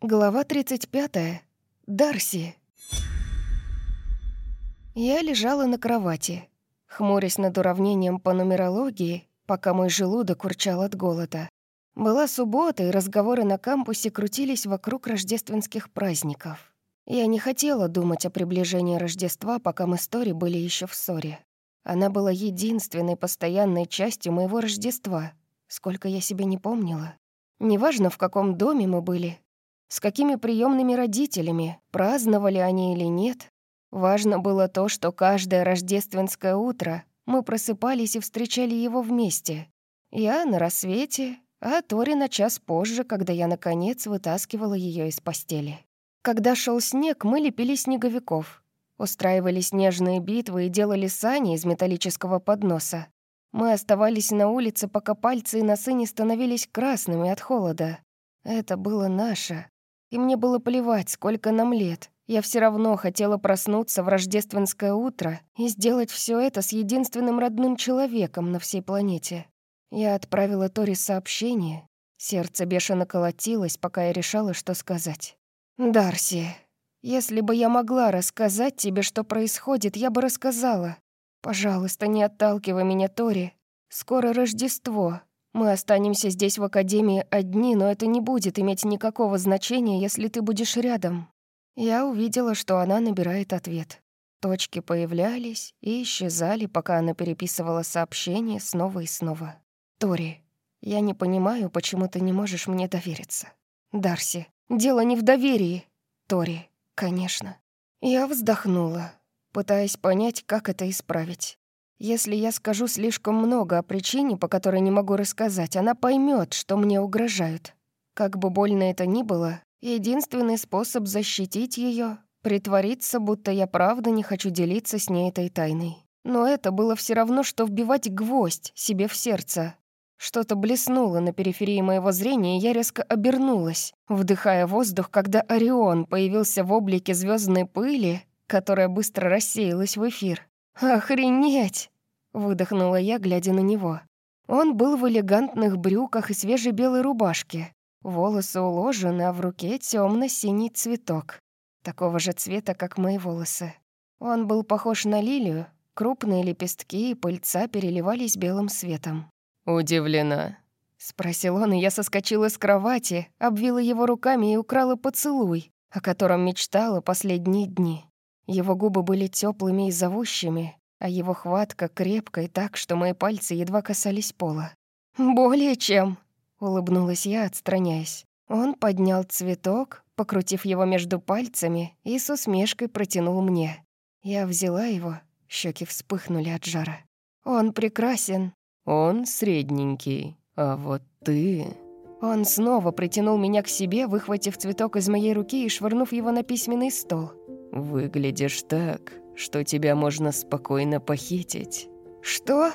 Глава 35. Дарси. Я лежала на кровати, хмурясь над уравнением по нумерологии, пока мой желудок урчал от голода. Была суббота, и разговоры на кампусе крутились вокруг рождественских праздников. Я не хотела думать о приближении Рождества, пока мы с Тори были еще в ссоре. Она была единственной постоянной частью моего Рождества, сколько я себе не помнила. Неважно, в каком доме мы были, с какими приемными родителями, праздновали они или нет. Важно было то, что каждое рождественское утро мы просыпались и встречали его вместе. Я на рассвете, а Тори на час позже, когда я, наконец, вытаскивала ее из постели. Когда шел снег, мы лепили снеговиков, устраивали снежные битвы и делали сани из металлического подноса. Мы оставались на улице, пока пальцы и носы не становились красными от холода. Это было наше, и мне было плевать, сколько нам лет. Я все равно хотела проснуться в рождественское утро и сделать все это с единственным родным человеком на всей планете. Я отправила Тори сообщение. Сердце бешено колотилось, пока я решала, что сказать. «Дарси, если бы я могла рассказать тебе, что происходит, я бы рассказала. Пожалуйста, не отталкивай меня, Тори. Скоро Рождество, мы останемся здесь в Академии одни, но это не будет иметь никакого значения, если ты будешь рядом». Я увидела, что она набирает ответ. Точки появлялись и исчезали, пока она переписывала сообщение снова и снова. «Тори, я не понимаю, почему ты не можешь мне довериться». «Дарси, дело не в доверии». «Тори, конечно». Я вздохнула, пытаясь понять, как это исправить. Если я скажу слишком много о причине, по которой не могу рассказать, она поймет, что мне угрожают. Как бы больно это ни было, единственный способ защитить ее — притвориться, будто я правда не хочу делиться с ней этой тайной. Но это было все равно, что вбивать гвоздь себе в сердце. Что-то блеснуло на периферии моего зрения, и я резко обернулась, вдыхая воздух, когда Орион появился в облике звездной пыли, которая быстро рассеялась в эфир. «Охренеть!» — выдохнула я, глядя на него. Он был в элегантных брюках и свежей белой рубашке. Волосы уложены, а в руке темно синий цветок. Такого же цвета, как мои волосы. Он был похож на лилию. Крупные лепестки и пыльца переливались белым светом. «Удивлена?» — спросил он, и я соскочила с кровати, обвила его руками и украла поцелуй, о котором мечтала последние дни. Его губы были теплыми и зовущими, а его хватка крепкой так, что мои пальцы едва касались пола. «Более чем», — улыбнулась я, отстраняясь. Он поднял цветок, покрутив его между пальцами, и с усмешкой протянул мне. Я взяла его, щеки вспыхнули от жара. «Он прекрасен». «Он средненький, а вот ты...» Он снова притянул меня к себе, выхватив цветок из моей руки и швырнув его на письменный стол. «Выглядишь так, что тебя можно спокойно похитить». «Что?»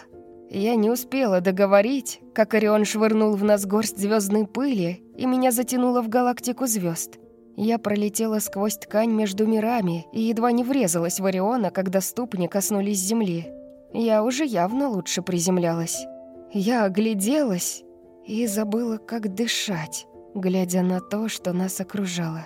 Я не успела договорить, как Орион швырнул в нас горсть звездной пыли, и меня затянуло в галактику звезд. Я пролетела сквозь ткань между мирами и едва не врезалась в Ориона, когда ступни коснулись земли. Я уже явно лучше приземлялась. Я огляделась и забыла, как дышать, глядя на то, что нас окружало.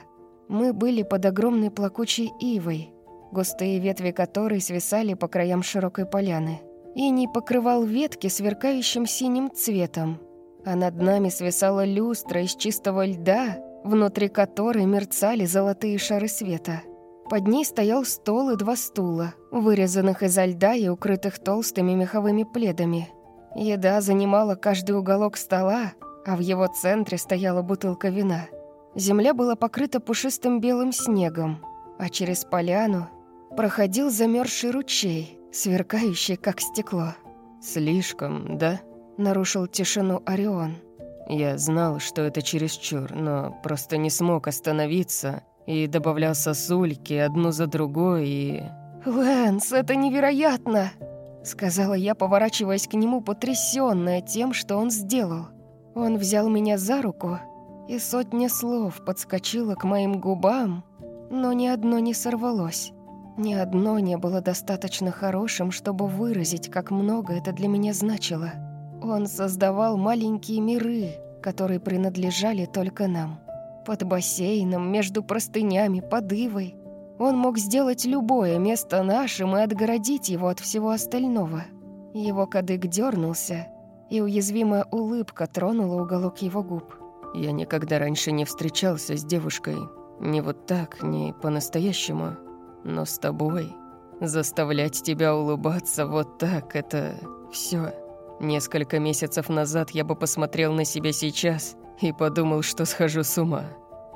Мы были под огромной плакучей ивой, густые ветви которой свисали по краям широкой поляны. И не покрывал ветки сверкающим синим цветом, а над нами свисала люстра из чистого льда, внутри которой мерцали золотые шары света. Под ней стоял стол и два стула, вырезанных изо льда и укрытых толстыми меховыми пледами. Еда занимала каждый уголок стола, а в его центре стояла бутылка вина — Земля была покрыта пушистым белым снегом, а через поляну проходил замерзший ручей, сверкающий, как стекло. «Слишком, да?» — нарушил тишину Орион. «Я знал, что это чересчур, но просто не смог остановиться и добавлял сосульки одну за другой и...» «Лэнс, это невероятно!» — сказала я, поворачиваясь к нему, потрясённая тем, что он сделал. Он взял меня за руку и сотня слов подскочила к моим губам, но ни одно не сорвалось. Ни одно не было достаточно хорошим, чтобы выразить, как много это для меня значило. Он создавал маленькие миры, которые принадлежали только нам. Под бассейном, между простынями, под ивой. Он мог сделать любое место нашим и отгородить его от всего остального. Его кадык дернулся, и уязвимая улыбка тронула уголок его губ. «Я никогда раньше не встречался с девушкой. Не вот так, не по-настоящему. Но с тобой заставлять тебя улыбаться вот так — это все. Несколько месяцев назад я бы посмотрел на себя сейчас и подумал, что схожу с ума.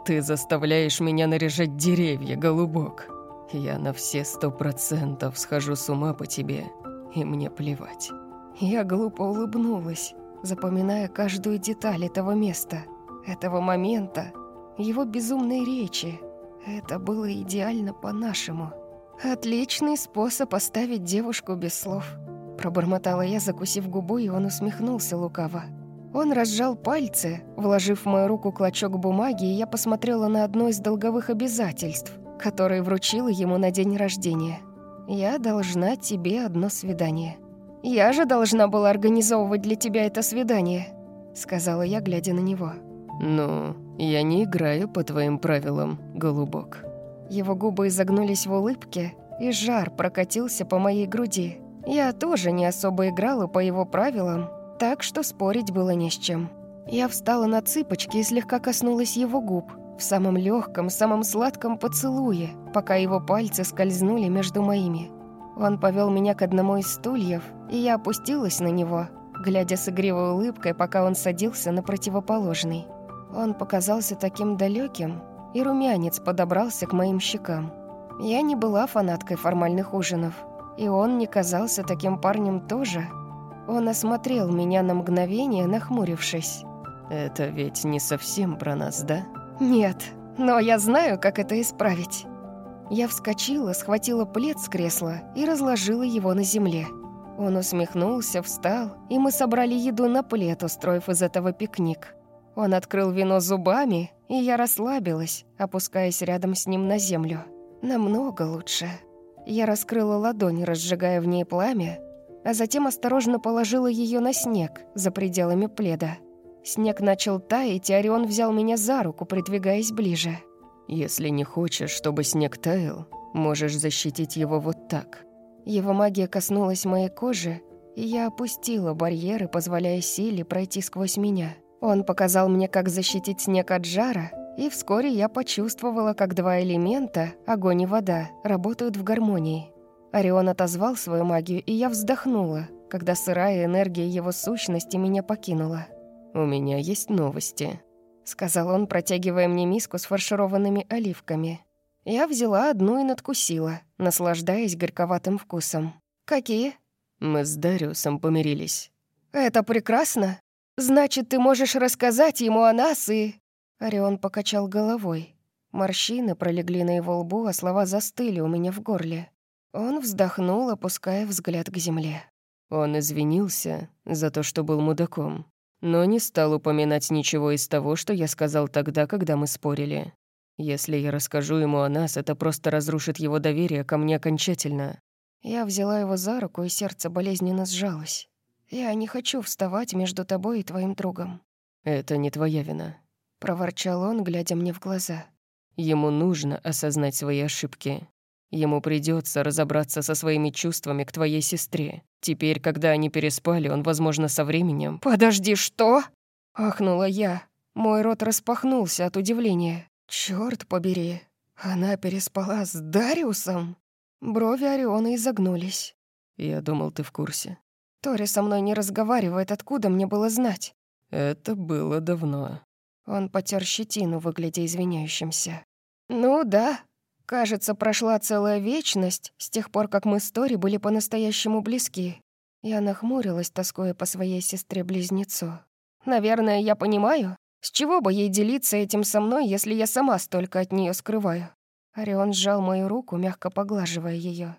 Ты заставляешь меня наряжать деревья, голубок. Я на все сто процентов схожу с ума по тебе, и мне плевать. Я глупо улыбнулась, запоминая каждую деталь этого места, этого момента, его безумной речи. Это было идеально по-нашему. Отличный способ оставить девушку без слов. Пробормотала я, закусив губу, и он усмехнулся лукаво. Он разжал пальцы, вложив в мою руку клочок бумаги, и я посмотрела на одно из долговых обязательств, которое вручила ему на день рождения. «Я должна тебе одно свидание». «Я же должна была организовывать для тебя это свидание», — сказала я, глядя на него. «Ну, я не играю по твоим правилам, голубок». Его губы изогнулись в улыбке, и жар прокатился по моей груди. Я тоже не особо играла по его правилам, так что спорить было не с чем. Я встала на цыпочки и слегка коснулась его губ, в самом легком, самом сладком поцелуе, пока его пальцы скользнули между моими. Он повел меня к одному из стульев, и я опустилась на него, глядя с игривой улыбкой, пока он садился на противоположный. Он показался таким далеким, и румянец подобрался к моим щекам. Я не была фанаткой формальных ужинов, и он не казался таким парнем тоже. Он осмотрел меня на мгновение, нахмурившись. «Это ведь не совсем про нас, да?» «Нет, но я знаю, как это исправить». Я вскочила, схватила плед с кресла и разложила его на земле. Он усмехнулся, встал, и мы собрали еду на плед, устроив из этого пикник. Он открыл вино зубами, и я расслабилась, опускаясь рядом с ним на землю. Намного лучше. Я раскрыла ладонь, разжигая в ней пламя, а затем осторожно положила ее на снег за пределами пледа. Снег начал таять, и Орион взял меня за руку, придвигаясь ближе. «Если не хочешь, чтобы снег таял, можешь защитить его вот так». Его магия коснулась моей кожи, и я опустила барьеры, позволяя силе пройти сквозь меня. Он показал мне, как защитить снег от жара, и вскоре я почувствовала, как два элемента, огонь и вода, работают в гармонии. Орион отозвал свою магию, и я вздохнула, когда сырая энергия его сущности меня покинула. «У меня есть новости», — сказал он, протягивая мне миску с фаршированными оливками. Я взяла одну и надкусила, наслаждаясь горьковатым вкусом. «Какие?» «Мы с Дариусом помирились». «Это прекрасно. Значит, ты можешь рассказать ему о нас и...» Орион покачал головой. Морщины пролегли на его лбу, а слова застыли у меня в горле. Он вздохнул, опуская взгляд к земле. Он извинился за то, что был мудаком, но не стал упоминать ничего из того, что я сказал тогда, когда мы спорили. Если я расскажу ему о нас, это просто разрушит его доверие ко мне окончательно. Я взяла его за руку, и сердце болезненно сжалось. Я не хочу вставать между тобой и твоим другом. Это не твоя вина проворчал он, глядя мне в глаза. Ему нужно осознать свои ошибки. Ему придется разобраться со своими чувствами к твоей сестре. Теперь, когда они переспали, он, возможно, со временем... «Подожди, что?» — ахнула я. Мой рот распахнулся от удивления. Черт побери, она переспала с Дариусом?» Брови Ориона изогнулись. «Я думал, ты в курсе». «Тори со мной не разговаривает, откуда мне было знать?» «Это было давно», он потер щетину, выглядя извиняющимся. «Ну да. Кажется, прошла целая вечность с тех пор, как мы с Тори были по-настоящему близки. Я нахмурилась, тоскуя по своей сестре-близнецу. Наверное, я понимаю, с чего бы ей делиться этим со мной, если я сама столько от нее скрываю?» Орион сжал мою руку, мягко поглаживая ее.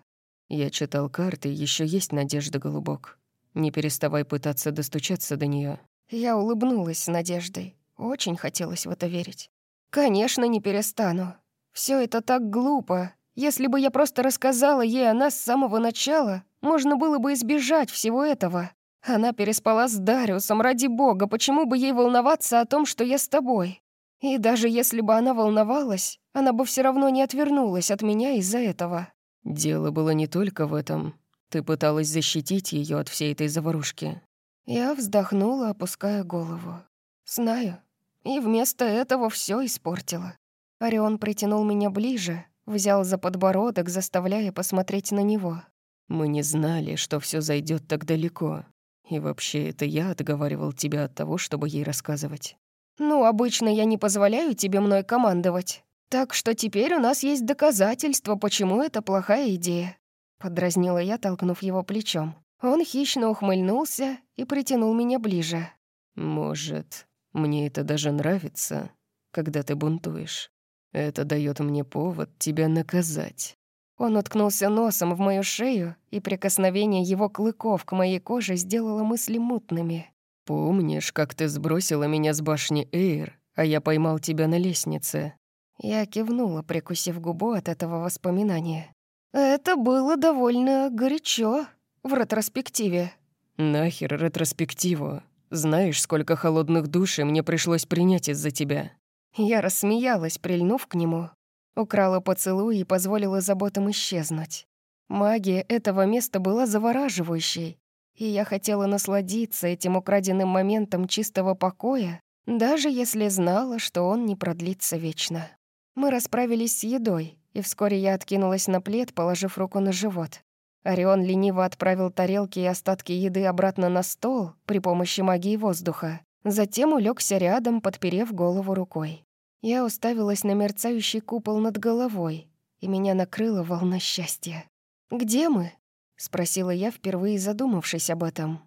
«Я читал карты, еще есть надежда, голубок. Не переставай пытаться достучаться до нее. Я улыбнулась с надеждой. Очень хотелось в это верить. Конечно, не перестану. Все это так глупо. Если бы я просто рассказала ей о нас с самого начала, можно было бы избежать всего этого. Она переспала с Дариусом, ради бога, почему бы ей волноваться о том, что я с тобой? И даже если бы она волновалась, она бы все равно не отвернулась от меня из-за этого. Дело было не только в этом. Ты пыталась защитить ее от всей этой заварушки. Я вздохнула, опуская голову. Знаю. И вместо этого все испортила. Орион притянул меня ближе, взял за подбородок, заставляя посмотреть на него. Мы не знали, что все зайдет так далеко. И вообще, это я отговаривал тебя от того, чтобы ей рассказывать. «Ну, обычно я не позволяю тебе мной командовать. Так что теперь у нас есть доказательства, почему это плохая идея». Подразнила я, толкнув его плечом. Он хищно ухмыльнулся и притянул меня ближе. «Может, мне это даже нравится, когда ты бунтуешь. Это дает мне повод тебя наказать». Он уткнулся носом в мою шею, и прикосновение его клыков к моей коже сделало мысли мутными. «Помнишь, как ты сбросила меня с башни Эйр, а я поймал тебя на лестнице?» Я кивнула, прикусив губу от этого воспоминания. «Это было довольно горячо в ретроспективе». «Нахер ретроспективу? Знаешь, сколько холодных душей мне пришлось принять из-за тебя?» Я рассмеялась, прильнув к нему. Украла поцелуй и позволила заботам исчезнуть. Магия этого места была завораживающей, и я хотела насладиться этим украденным моментом чистого покоя, даже если знала, что он не продлится вечно. Мы расправились с едой, и вскоре я откинулась на плед, положив руку на живот. Орион лениво отправил тарелки и остатки еды обратно на стол при помощи магии воздуха. Затем улегся рядом, подперев голову рукой. Я уставилась на мерцающий купол над головой, и меня накрыла волна счастья. «Где мы?» — спросила я, впервые задумавшись об этом.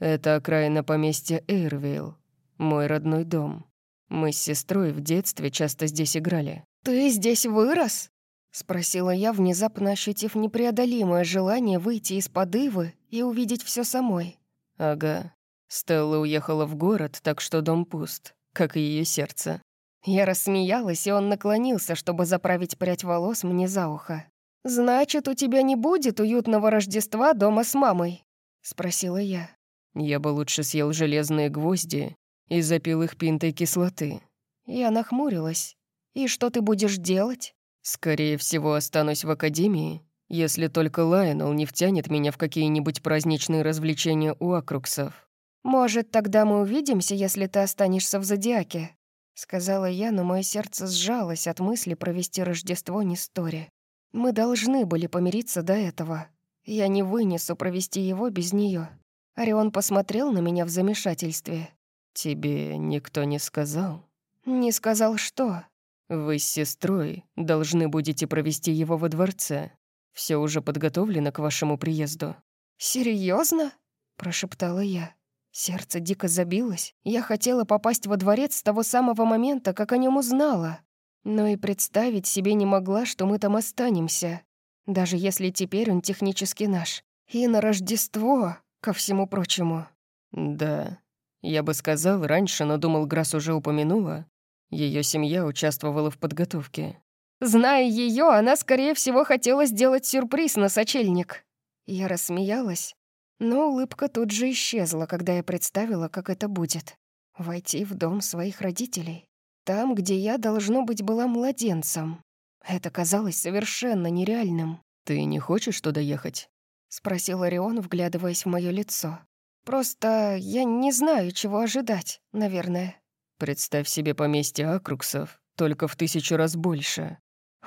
«Это окраина поместья Эйрвейл, мой родной дом. Мы с сестрой в детстве часто здесь играли». «Ты здесь вырос?» — спросила я, внезапно ощутив непреодолимое желание выйти из-под Ивы и увидеть все самой. «Ага. Стелла уехала в город, так что дом пуст, как и ее сердце. Я рассмеялась, и он наклонился, чтобы заправить прядь волос мне за ухо. «Значит, у тебя не будет уютного Рождества дома с мамой?» — спросила я. «Я бы лучше съел железные гвозди и запил их пинтой кислоты». Я нахмурилась. «И что ты будешь делать?» «Скорее всего, останусь в академии, если только Лайонел не втянет меня в какие-нибудь праздничные развлечения у Акруксов». «Может, тогда мы увидимся, если ты останешься в Зодиаке?» Сказала я, но мое сердце сжалось от мысли провести Рождество не Стори. Мы должны были помириться до этого. Я не вынесу провести его без нее. Орион посмотрел на меня в замешательстве. «Тебе никто не сказал?» «Не сказал что?» «Вы с сестрой должны будете провести его во дворце. Все уже подготовлено к вашему приезду». Серьезно? прошептала я. Сердце дико забилось. Я хотела попасть во дворец с того самого момента, как о нем узнала. Но и представить себе не могла, что мы там останемся. Даже если теперь он технически наш. И на Рождество, ко всему прочему. Да, я бы сказал раньше, но думал, Грасс уже упомянула. Ее семья участвовала в подготовке. Зная ее, она, скорее всего, хотела сделать сюрприз на сочельник. Я рассмеялась, но улыбка тут же исчезла, когда я представила, как это будет. Войти в дом своих родителей. Там, где я, должно быть, была младенцем. Это казалось совершенно нереальным. «Ты не хочешь туда ехать?» — спросил Орион, вглядываясь в мое лицо. «Просто я не знаю, чего ожидать, наверное». «Представь себе поместье Акруксов, только в тысячу раз больше».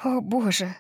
«О, боже!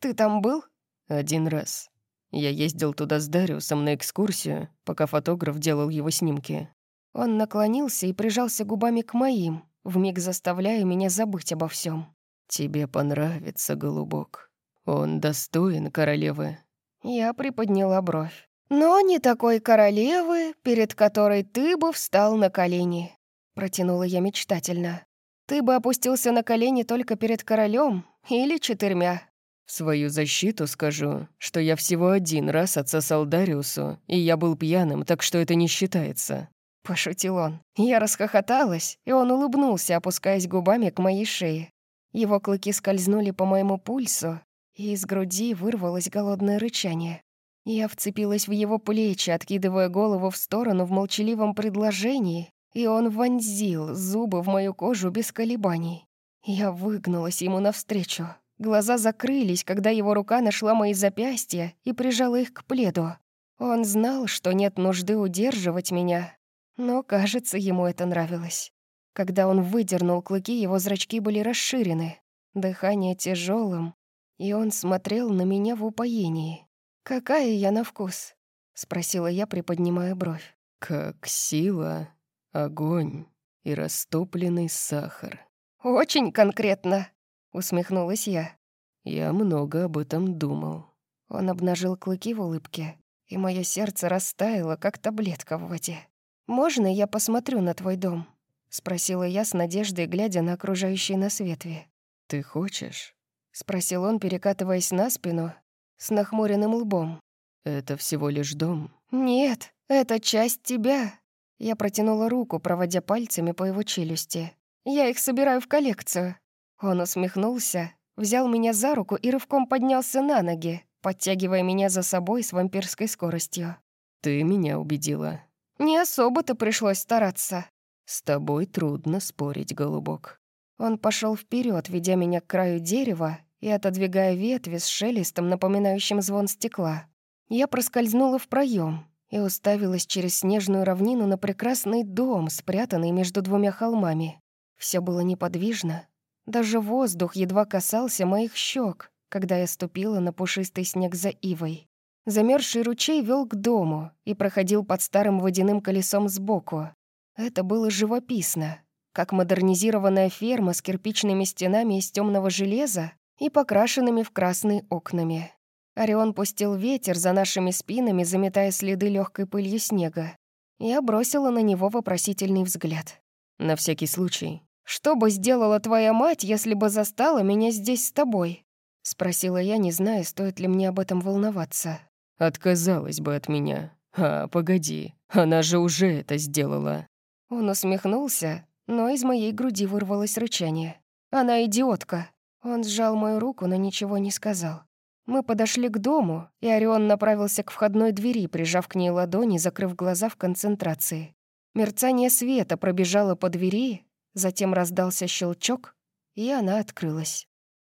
Ты там был?» «Один раз. Я ездил туда с Дариусом на экскурсию, пока фотограф делал его снимки. Он наклонился и прижался губами к моим, вмиг заставляя меня забыть обо всем. «Тебе понравится, голубок. Он достоин королевы». Я приподняла бровь. «Но не такой королевы, перед которой ты бы встал на колени», — протянула я мечтательно. «Ты бы опустился на колени только перед королем или четырьмя». В свою защиту скажу, что я всего один раз отсосал Дариусу, и я был пьяным, так что это не считается». Пошутил он. Я расхохоталась, и он улыбнулся, опускаясь губами к моей шее. Его клыки скользнули по моему пульсу, и из груди вырвалось голодное рычание. Я вцепилась в его плечи, откидывая голову в сторону в молчаливом предложении, и он вонзил зубы в мою кожу без колебаний. Я выгнулась ему навстречу. Глаза закрылись, когда его рука нашла мои запястья и прижала их к пледу. Он знал, что нет нужды удерживать меня, но, кажется, ему это нравилось. Когда он выдернул клыки, его зрачки были расширены, дыхание тяжелым, и он смотрел на меня в упоении. «Какая я на вкус?» — спросила я, приподнимая бровь. «Как сила, огонь и растопленный сахар». «Очень конкретно», — усмехнулась я. «Я много об этом думал». Он обнажил клыки в улыбке, и мое сердце растаяло, как таблетка в воде. «Можно я посмотрю на твой дом?» — спросила я с надеждой, глядя на окружающий нас ветви. «Ты хочешь?» — спросил он, перекатываясь на спину, с нахмуренным лбом. «Это всего лишь дом?» «Нет, это часть тебя». Я протянула руку, проводя пальцами по его челюсти. «Я их собираю в коллекцию». Он усмехнулся, взял меня за руку и рывком поднялся на ноги, подтягивая меня за собой с вампирской скоростью. «Ты меня убедила», не особо-то пришлось стараться. С тобой трудно спорить, голубок. Он пошел вперед, ведя меня к краю дерева и отодвигая ветви с шелестом, напоминающим звон стекла. Я проскользнула в проем и уставилась через снежную равнину на прекрасный дом, спрятанный между двумя холмами. Все было неподвижно. Даже воздух едва касался моих щек, когда я ступила на пушистый снег за ивой. Замерзший ручей вел к дому и проходил под старым водяным колесом сбоку. Это было живописно, как модернизированная ферма с кирпичными стенами из темного железа и покрашенными в красный окнами. Орион пустил ветер за нашими спинами, заметая следы легкой пылью снега. Я бросила на него вопросительный взгляд. «На всякий случай». «Что бы сделала твоя мать, если бы застала меня здесь с тобой?» — спросила я, не зная, стоит ли мне об этом волноваться. Отказалась бы от меня. А, погоди, она же уже это сделала. Он усмехнулся, но из моей груди вырвалось рычание. Она идиотка. Он сжал мою руку, но ничего не сказал. Мы подошли к дому, и Орион направился к входной двери, прижав к ней ладони, закрыв глаза в концентрации. Мерцание света пробежало по двери, затем раздался щелчок, и она открылась.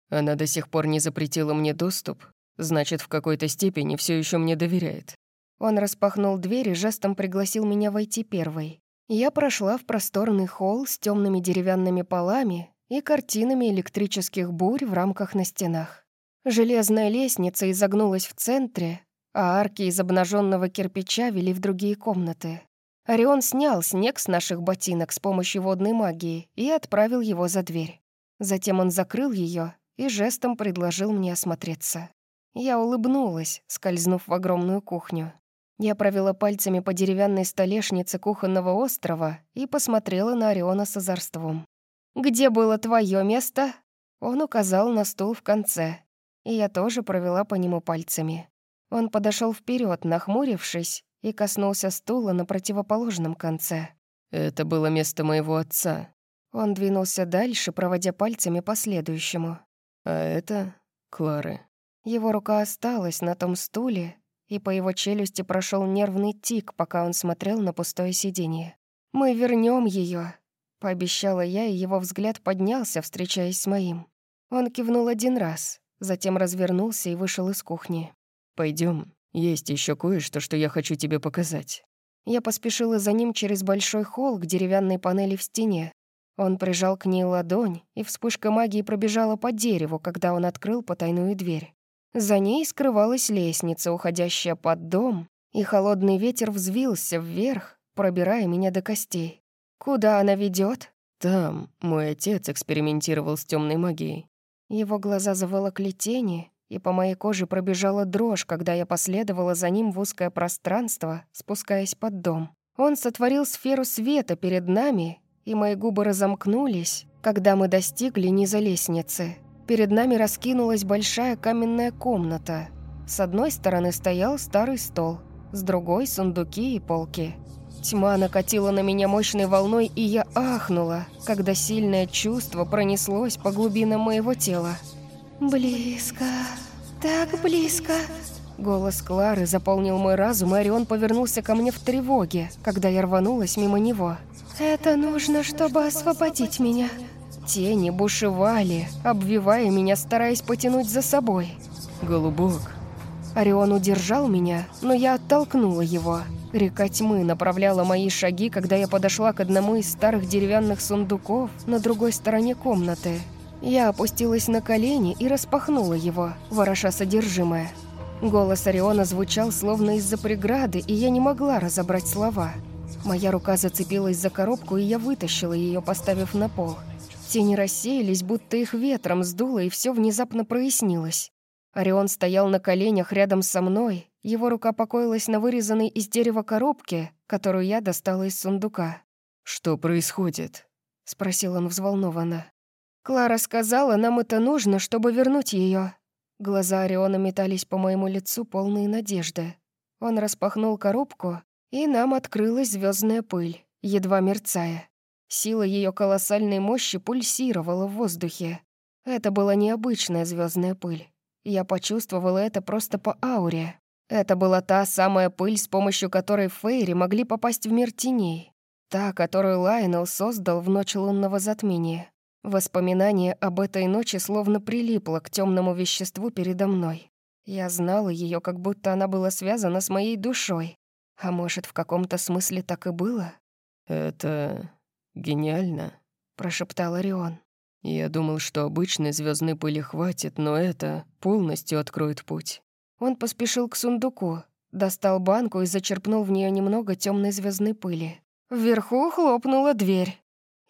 Она до сих пор не запретила мне доступ, Значит, в какой-то степени все еще мне доверяет. Он распахнул дверь и жестом пригласил меня войти первой. Я прошла в просторный холл с темными деревянными полами и картинами электрических бурь в рамках на стенах. Железная лестница изогнулась в центре, а арки из обнаженного кирпича вели в другие комнаты. Орион снял снег с наших ботинок с помощью водной магии и отправил его за дверь. Затем он закрыл ее и жестом предложил мне осмотреться. Я улыбнулась, скользнув в огромную кухню. Я провела пальцами по деревянной столешнице кухонного острова и посмотрела на Ориона с озорством. «Где было твое место?» Он указал на стул в конце, и я тоже провела по нему пальцами. Он подошел вперед, нахмурившись, и коснулся стула на противоположном конце. «Это было место моего отца». Он двинулся дальше, проводя пальцами по следующему. «А это Клары». Его рука осталась на том стуле, и по его челюсти прошел нервный тик, пока он смотрел на пустое сиденье. «Мы вернем ее, пообещала я, и его взгляд поднялся, встречаясь с моим. Он кивнул один раз, затем развернулся и вышел из кухни. Пойдем, есть еще кое-что, что я хочу тебе показать». Я поспешила за ним через большой холл к деревянной панели в стене. Он прижал к ней ладонь, и вспышка магии пробежала по дереву, когда он открыл потайную дверь. За ней скрывалась лестница, уходящая под дом, и холодный ветер взвился вверх, пробирая меня до костей. Куда она ведет? Там мой отец экспериментировал с темной магией. Его глаза заволокли тени, и по моей коже пробежала дрожь, когда я последовала за ним в узкое пространство, спускаясь под дом. Он сотворил сферу света перед нами, и мои губы разомкнулись, когда мы достигли низа лестницы. Перед нами раскинулась большая каменная комната. С одной стороны стоял старый стол, с другой — сундуки и полки. Тьма накатила на меня мощной волной, и я ахнула, когда сильное чувство пронеслось по глубинам моего тела. «Близко, так близко!» Голос Клары заполнил мой разум, и Орион повернулся ко мне в тревоге, когда я рванулась мимо него. «Это нужно, чтобы освободить меня», Тени бушевали, обвивая меня, стараясь потянуть за собой. «Голубок». Орион удержал меня, но я оттолкнула его. Река тьмы направляла мои шаги, когда я подошла к одному из старых деревянных сундуков на другой стороне комнаты. Я опустилась на колени и распахнула его, вороша содержимое. Голос Ориона звучал словно из-за преграды, и я не могла разобрать слова. Моя рука зацепилась за коробку, и я вытащила ее, поставив на пол. Тени рассеялись, будто их ветром сдуло, и все внезапно прояснилось. Орион стоял на коленях рядом со мной, его рука покоилась на вырезанной из дерева коробке, которую я достала из сундука. «Что происходит?» — спросил он взволнованно. «Клара сказала, нам это нужно, чтобы вернуть ее. Глаза Ориона метались по моему лицу, полные надежды. Он распахнул коробку, и нам открылась звездная пыль, едва мерцая. Сила ее колоссальной мощи пульсировала в воздухе. Это была необычная звездная пыль. Я почувствовала это просто по ауре. Это была та самая пыль, с помощью которой Фейри могли попасть в мир теней. Та, которую Лайнел создал в ночь лунного затмения. Воспоминание об этой ночи словно прилипло к темному веществу передо мной. Я знала ее, как будто она была связана с моей душой. А может, в каком-то смысле так и было? «Это гениально», — прошептал Орион. Я думал, что обычной звездной пыли хватит, но это полностью откроет путь. Он поспешил к сундуку, достал банку и зачерпнул в нее немного темной звездной пыли. Вверху хлопнула дверь.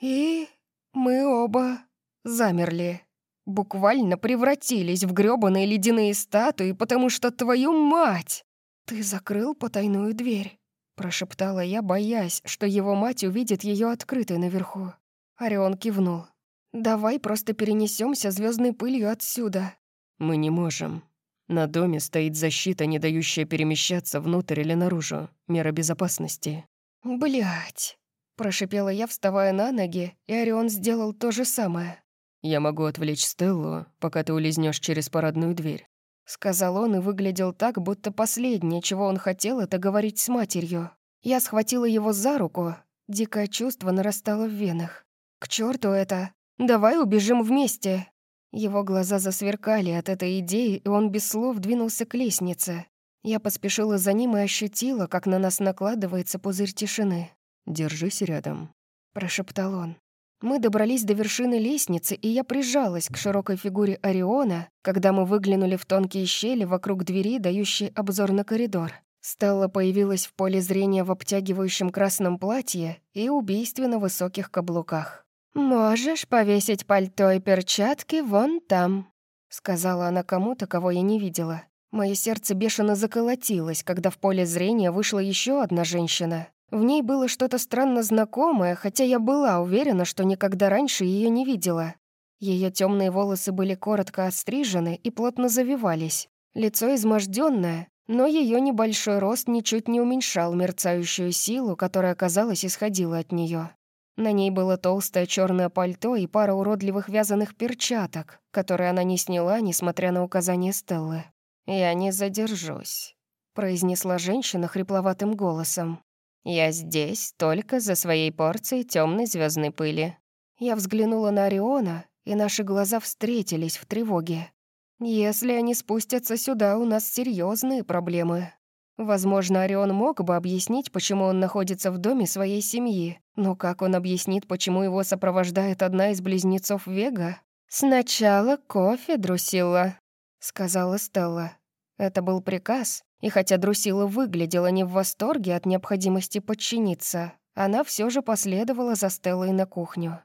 И мы оба замерли. Буквально превратились в грёбаные ледяные статуи, потому что твою мать! Ты закрыл потайную дверь, прошептала я, боясь, что его мать увидит ее открытой наверху. Орион кивнул. «Давай просто перенесемся звездной пылью отсюда». «Мы не можем. На доме стоит защита, не дающая перемещаться внутрь или наружу. Мера безопасности». Блять, прошипела я, вставая на ноги, и Орион сделал то же самое. «Я могу отвлечь Стеллу, пока ты улизнешь через парадную дверь», — сказал он и выглядел так, будто последнее, чего он хотел, это говорить с матерью. Я схватила его за руку, дикое чувство нарастало в венах. «К черту это! Давай убежим вместе!» Его глаза засверкали от этой идеи, и он без слов двинулся к лестнице. Я поспешила за ним и ощутила, как на нас накладывается пузырь тишины. «Держись рядом», — прошептал он. Мы добрались до вершины лестницы, и я прижалась к широкой фигуре Ориона, когда мы выглянули в тонкие щели вокруг двери, дающие обзор на коридор. Стелла появилась в поле зрения в обтягивающем красном платье и убийственно высоких каблуках. «Можешь повесить пальто и перчатки вон там», — сказала она кому-то, кого я не видела. Мое сердце бешено заколотилось, когда в поле зрения вышла еще одна женщина. В ней было что-то странно знакомое, хотя я была уверена, что никогда раньше ее не видела. Ее темные волосы были коротко отстрижены и плотно завивались. Лицо изможденное, но ее небольшой рост ничуть не уменьшал мерцающую силу, которая, казалось, исходила от нее. На ней было толстое черное пальто и пара уродливых вязаных перчаток, которые она не сняла, несмотря на указания Стеллы. «Я не задержусь», — произнесла женщина хрипловатым голосом. «Я здесь только за своей порцией темной звездной пыли». Я взглянула на Ориона, и наши глаза встретились в тревоге. «Если они спустятся сюда, у нас серьезные проблемы», Возможно, Орион мог бы объяснить, почему он находится в доме своей семьи, но как он объяснит, почему его сопровождает одна из близнецов Вега? «Сначала кофе, Друсилла», — сказала Стелла. Это был приказ, и хотя Друсила выглядела не в восторге от необходимости подчиниться, она все же последовала за Стеллой на кухню.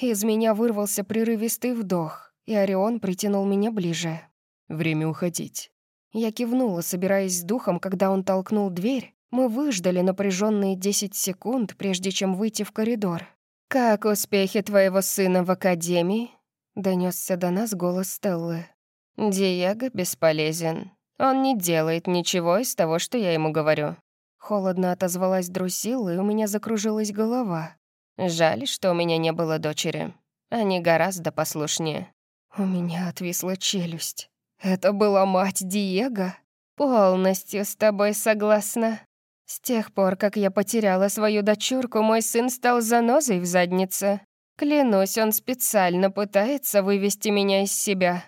Из меня вырвался прерывистый вдох, и Орион притянул меня ближе. «Время уходить». Я кивнула, собираясь с духом, когда он толкнул дверь. Мы выждали напряженные 10 секунд, прежде чем выйти в коридор. «Как успехи твоего сына в академии?» — донесся до нас голос Стеллы. «Диего бесполезен. Он не делает ничего из того, что я ему говорю». Холодно отозвалась Друсила, и у меня закружилась голова. «Жаль, что у меня не было дочери. Они гораздо послушнее». У меня отвисла челюсть. Это была мать Диего? Полностью с тобой согласна. С тех пор, как я потеряла свою дочурку, мой сын стал занозой в заднице. Клянусь, он специально пытается вывести меня из себя.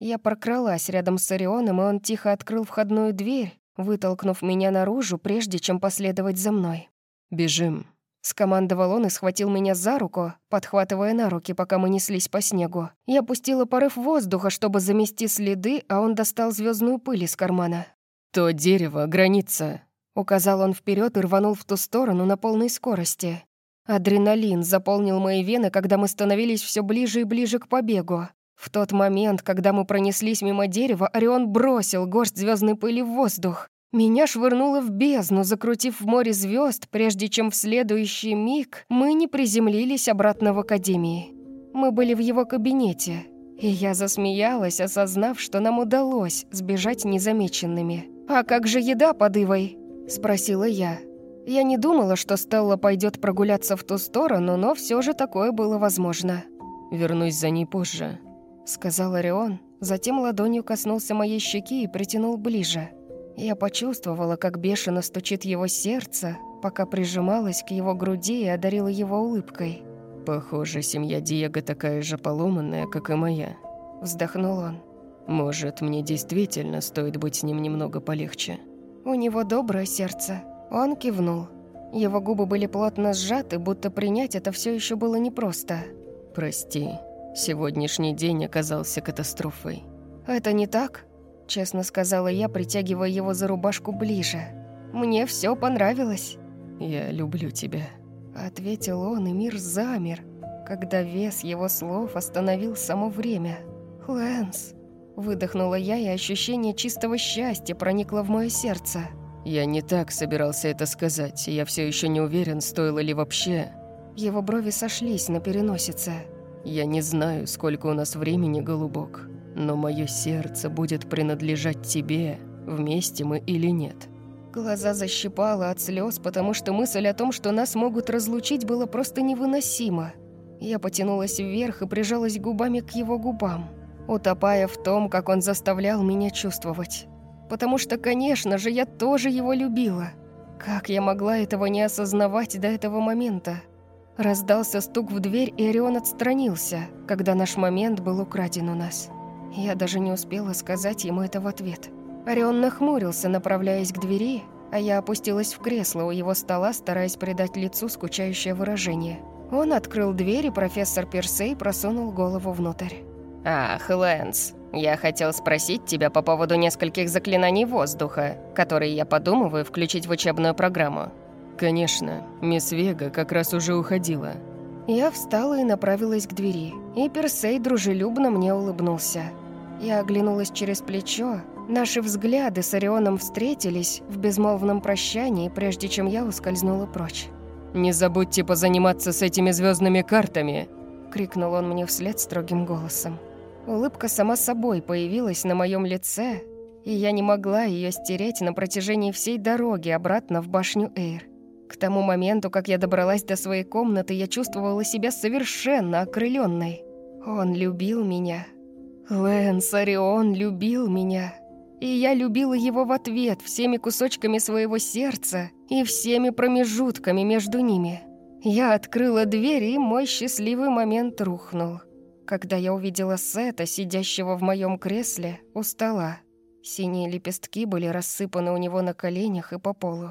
Я прокралась рядом с Орионом, и он тихо открыл входную дверь, вытолкнув меня наружу, прежде чем последовать за мной. «Бежим», — скомандовал он и схватил меня за руку, подхватывая на руки, пока мы неслись по снегу. Я пустила порыв воздуха, чтобы замести следы, а он достал звездную пыль из кармана. «То дерево — граница», — указал он вперед и рванул в ту сторону на полной скорости. Адреналин заполнил мои вены, когда мы становились все ближе и ближе к побегу. В тот момент, когда мы пронеслись мимо дерева, Орион бросил горсть звездной пыли в воздух. Меня швырнуло в бездну, закрутив в море звезд, прежде чем в следующий миг мы не приземлились обратно в Академии. Мы были в его кабинете, и я засмеялась, осознав, что нам удалось сбежать незамеченными. «А как же еда под Ивой?» – спросила я. Я не думала, что Стелла пойдет прогуляться в ту сторону, но все же такое было возможно. «Вернусь за ней позже», сказал Орион, затем ладонью коснулся моей щеки и притянул ближе. Я почувствовала, как бешено стучит его сердце, пока прижималась к его груди и одарила его улыбкой. «Похоже, семья Диего такая же поломанная, как и моя», — вздохнул он. «Может, мне действительно стоит быть с ним немного полегче?» «У него доброе сердце». Он кивнул. Его губы были плотно сжаты, будто принять это все еще было непросто. «Прости», Сегодняшний день оказался катастрофой. «Это не так?» – честно сказала я, притягивая его за рубашку ближе. «Мне все понравилось». «Я люблю тебя», – ответил он, и мир замер, когда вес его слов остановил само время. «Лэнс», – выдохнула я, и ощущение чистого счастья проникло в мое сердце. «Я не так собирался это сказать, я все еще не уверен, стоило ли вообще...» Его брови сошлись на переносице. Я не знаю, сколько у нас времени, голубок, но мое сердце будет принадлежать тебе, вместе мы или нет. Глаза защипало от слез, потому что мысль о том, что нас могут разлучить, была просто невыносима. Я потянулась вверх и прижалась губами к его губам, утопая в том, как он заставлял меня чувствовать. Потому что, конечно же, я тоже его любила. Как я могла этого не осознавать до этого момента? Раздался стук в дверь, и Орион отстранился, когда наш момент был украден у нас. Я даже не успела сказать ему это в ответ. Орион нахмурился, направляясь к двери, а я опустилась в кресло у его стола, стараясь придать лицу скучающее выражение. Он открыл дверь, и профессор Персей просунул голову внутрь. «Ах, Лэнс, я хотел спросить тебя по поводу нескольких заклинаний воздуха, которые я подумываю включить в учебную программу. «Конечно, мисс Вега как раз уже уходила». Я встала и направилась к двери, и Персей дружелюбно мне улыбнулся. Я оглянулась через плечо. Наши взгляды с Орионом встретились в безмолвном прощании, прежде чем я ускользнула прочь. «Не забудьте позаниматься с этими звездными картами!» — крикнул он мне вслед строгим голосом. Улыбка сама собой появилась на моем лице, и я не могла ее стереть на протяжении всей дороги обратно в башню Эйр. К тому моменту, как я добралась до своей комнаты, я чувствовала себя совершенно окрыленной. Он любил меня. Лэнс Орион любил меня. И я любила его в ответ всеми кусочками своего сердца и всеми промежутками между ними. Я открыла дверь, и мой счастливый момент рухнул. Когда я увидела Сета, сидящего в моем кресле, у стола. Синие лепестки были рассыпаны у него на коленях и по полу.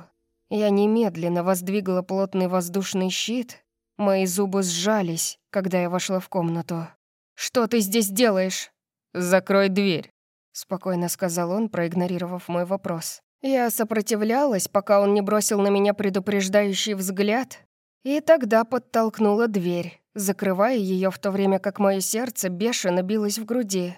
Я немедленно воздвигла плотный воздушный щит. Мои зубы сжались, когда я вошла в комнату. «Что ты здесь делаешь?» «Закрой дверь», — спокойно сказал он, проигнорировав мой вопрос. Я сопротивлялась, пока он не бросил на меня предупреждающий взгляд, и тогда подтолкнула дверь, закрывая ее в то время, как мое сердце бешено билось в груди.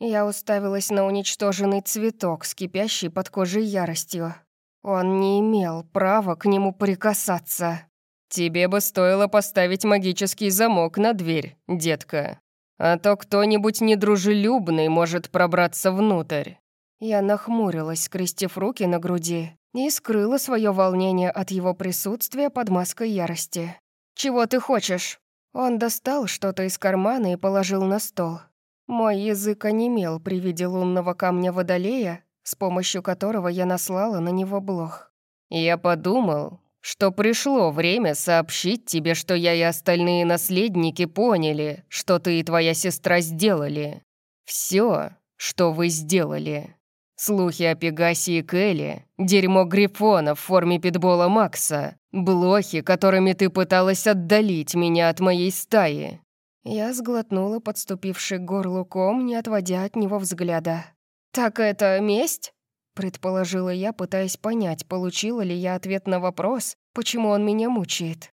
Я уставилась на уничтоженный цветок с кипящей под кожей яростью. Он не имел права к нему прикасаться. «Тебе бы стоило поставить магический замок на дверь, детка. А то кто-нибудь недружелюбный может пробраться внутрь». Я нахмурилась, скрестив руки на груди, и скрыла свое волнение от его присутствия под маской ярости. «Чего ты хочешь?» Он достал что-то из кармана и положил на стол. Мой язык онемел при виде лунного камня Водолея, с помощью которого я наслала на него блох. «Я подумал, что пришло время сообщить тебе, что я и остальные наследники поняли, что ты и твоя сестра сделали. Все, что вы сделали. Слухи о Пегасе и Келли, дерьмо Грифона в форме питбола Макса, блохи, которыми ты пыталась отдалить меня от моей стаи. Я сглотнула подступивший к горлу ком, не отводя от него взгляда. «Так это месть?» Предположила я, пытаясь понять, получила ли я ответ на вопрос, почему он меня мучает.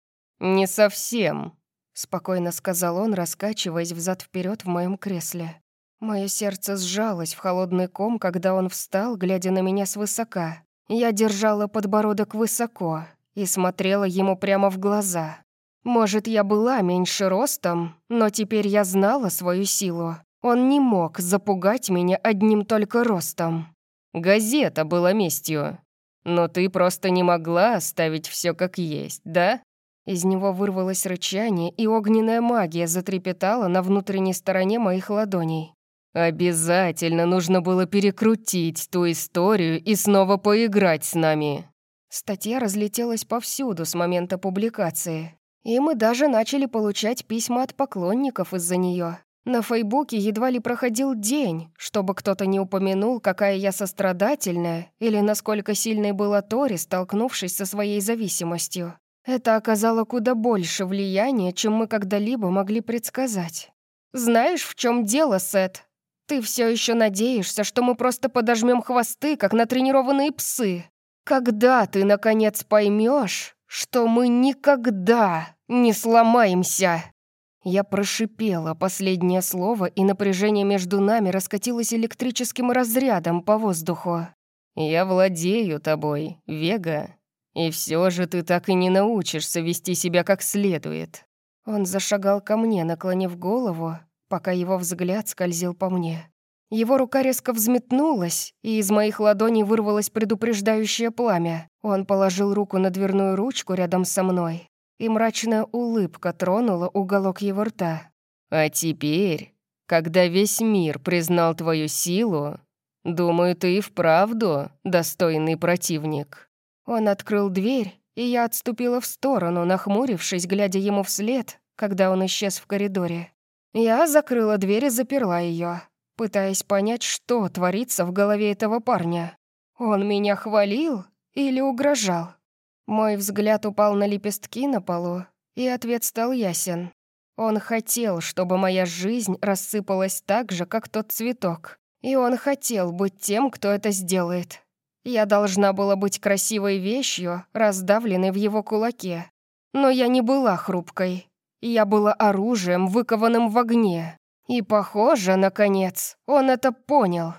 «Не совсем», — спокойно сказал он, раскачиваясь взад вперед в моем кресле. Мое сердце сжалось в холодный ком, когда он встал, глядя на меня свысока. Я держала подбородок высоко и смотрела ему прямо в глаза. Может, я была меньше ростом, но теперь я знала свою силу. Он не мог запугать меня одним только ростом. Газета была местью. Но ты просто не могла оставить все как есть, да? Из него вырвалось рычание, и огненная магия затрепетала на внутренней стороне моих ладоней. «Обязательно нужно было перекрутить ту историю и снова поиграть с нами». Статья разлетелась повсюду с момента публикации, и мы даже начали получать письма от поклонников из-за нее. На Фейбуке едва ли проходил день, чтобы кто-то не упомянул, какая я сострадательная или насколько сильной была Тори, столкнувшись со своей зависимостью. Это оказало куда больше влияния, чем мы когда-либо могли предсказать. «Знаешь, в чем дело, Сет? Ты все еще надеешься, что мы просто подожмем хвосты, как натренированные псы. Когда ты, наконец, поймешь, что мы никогда не сломаемся?» Я прошипела последнее слово, и напряжение между нами раскатилось электрическим разрядом по воздуху. «Я владею тобой, Вега, и все же ты так и не научишься вести себя как следует». Он зашагал ко мне, наклонив голову, пока его взгляд скользил по мне. Его рука резко взметнулась, и из моих ладоней вырвалось предупреждающее пламя. Он положил руку на дверную ручку рядом со мной, и мрачная улыбка тронула уголок его рта. «А теперь, когда весь мир признал твою силу, думаю, ты и вправду достойный противник». Он открыл дверь, и я отступила в сторону, нахмурившись, глядя ему вслед, когда он исчез в коридоре. Я закрыла дверь и заперла ее, пытаясь понять, что творится в голове этого парня. Он меня хвалил или угрожал? Мой взгляд упал на лепестки на полу, и ответ стал ясен. Он хотел, чтобы моя жизнь рассыпалась так же, как тот цветок. И он хотел быть тем, кто это сделает. Я должна была быть красивой вещью, раздавленной в его кулаке. Но я не была хрупкой. Я была оружием, выкованным в огне. И, похоже, наконец, он это понял.